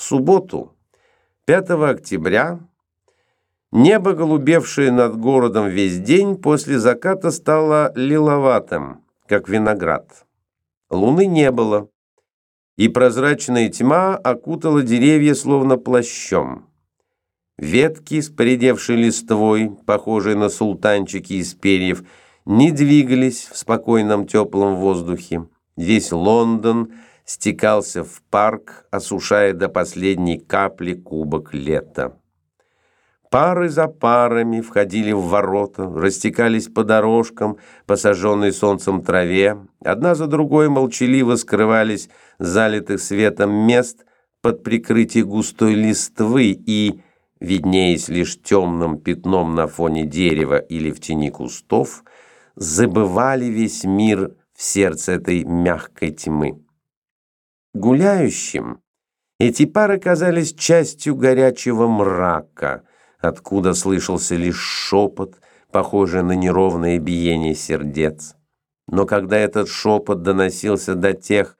В субботу, 5 октября, небо, голубевшее над городом весь день, после заката стало лиловатым, как виноград. Луны не было, и прозрачная тьма окутала деревья словно плащом. Ветки с поредевшей листвой, похожие на султанчики из перьев, не двигались в спокойном теплом воздухе. Весь Лондон стекался в парк, осушая до последней капли кубок лета. Пары за парами входили в ворота, растекались по дорожкам, посаженной солнцем траве, одна за другой молчаливо скрывались залитых светом мест под прикрытие густой листвы и, виднеясь лишь темным пятном на фоне дерева или в тени кустов, забывали весь мир в сердце этой мягкой тьмы. Гуляющим эти пары казались частью горячего мрака — откуда слышался лишь шепот, похожий на неровное биение сердец. Но когда этот шепот доносился до тех,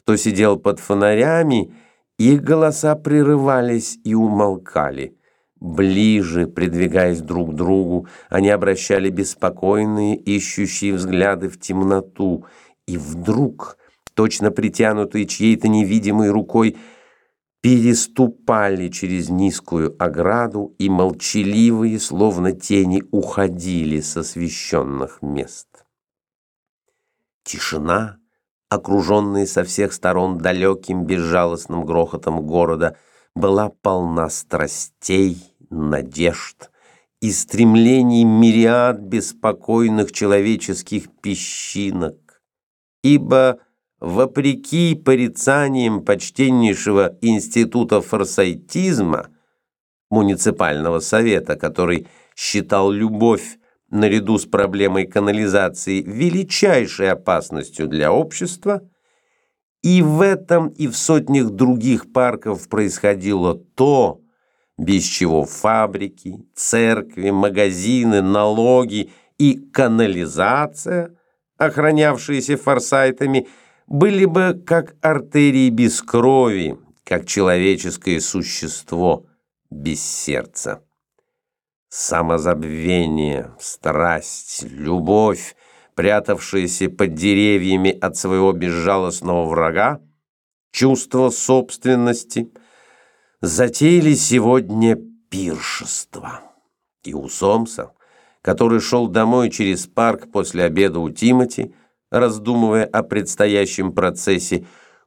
кто сидел под фонарями, их голоса прерывались и умолкали. Ближе, придвигаясь друг к другу, они обращали беспокойные, ищущие взгляды в темноту, и вдруг, точно притянутые чьей-то невидимой рукой, переступали через низкую ограду и молчаливые, словно тени, уходили со священных мест. Тишина, окруженная со всех сторон далеким безжалостным грохотом города, была полна страстей, надежд и стремлений мириад беспокойных человеческих песчинок, ибо вопреки порицаниям почтеннейшего института форсайтизма, муниципального совета, который считал любовь наряду с проблемой канализации величайшей опасностью для общества, и в этом и в сотнях других парков происходило то, без чего фабрики, церкви, магазины, налоги и канализация, охранявшиеся форсайтами, были бы как артерии без крови, как человеческое существо без сердца. Самозабвение, страсть, любовь, прятавшиеся под деревьями от своего безжалостного врага, чувство собственности, затеяли сегодня пиршество. И у Сомса, который шел домой через парк после обеда у Тимати, раздумывая о предстоящем процессе,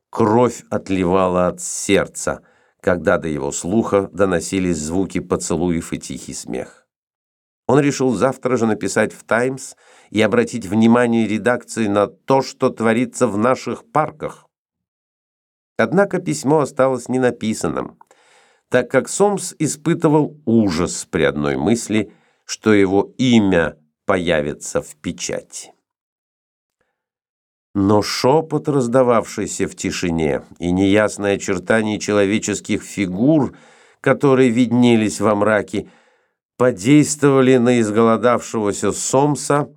кровь отливала от сердца, когда до его слуха доносились звуки поцелуев и тихий смех. Он решил завтра же написать в «Таймс» и обратить внимание редакции на то, что творится в наших парках. Однако письмо осталось ненаписанным, так как Сомс испытывал ужас при одной мысли, что его имя появится в печати. Но шепот, раздававшийся в тишине, и неясное очертание человеческих фигур, которые виднелись во мраке, подействовали на изголодавшегося Сомса,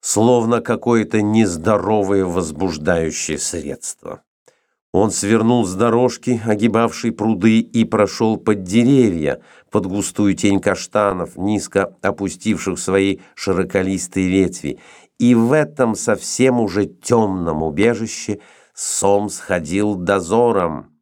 словно какое-то нездоровое возбуждающее средство. Он свернул с дорожки, огибавшей пруды, и прошел под деревья, под густую тень каштанов, низко опустивших свои широколистые ветви, и в этом совсем уже темном убежище Сом сходил дозором,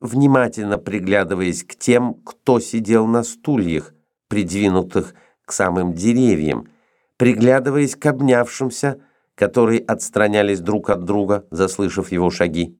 внимательно приглядываясь к тем, кто сидел на стульях, придвинутых к самым деревьям, приглядываясь к обнявшимся, которые отстранялись друг от друга, заслышав его шаги.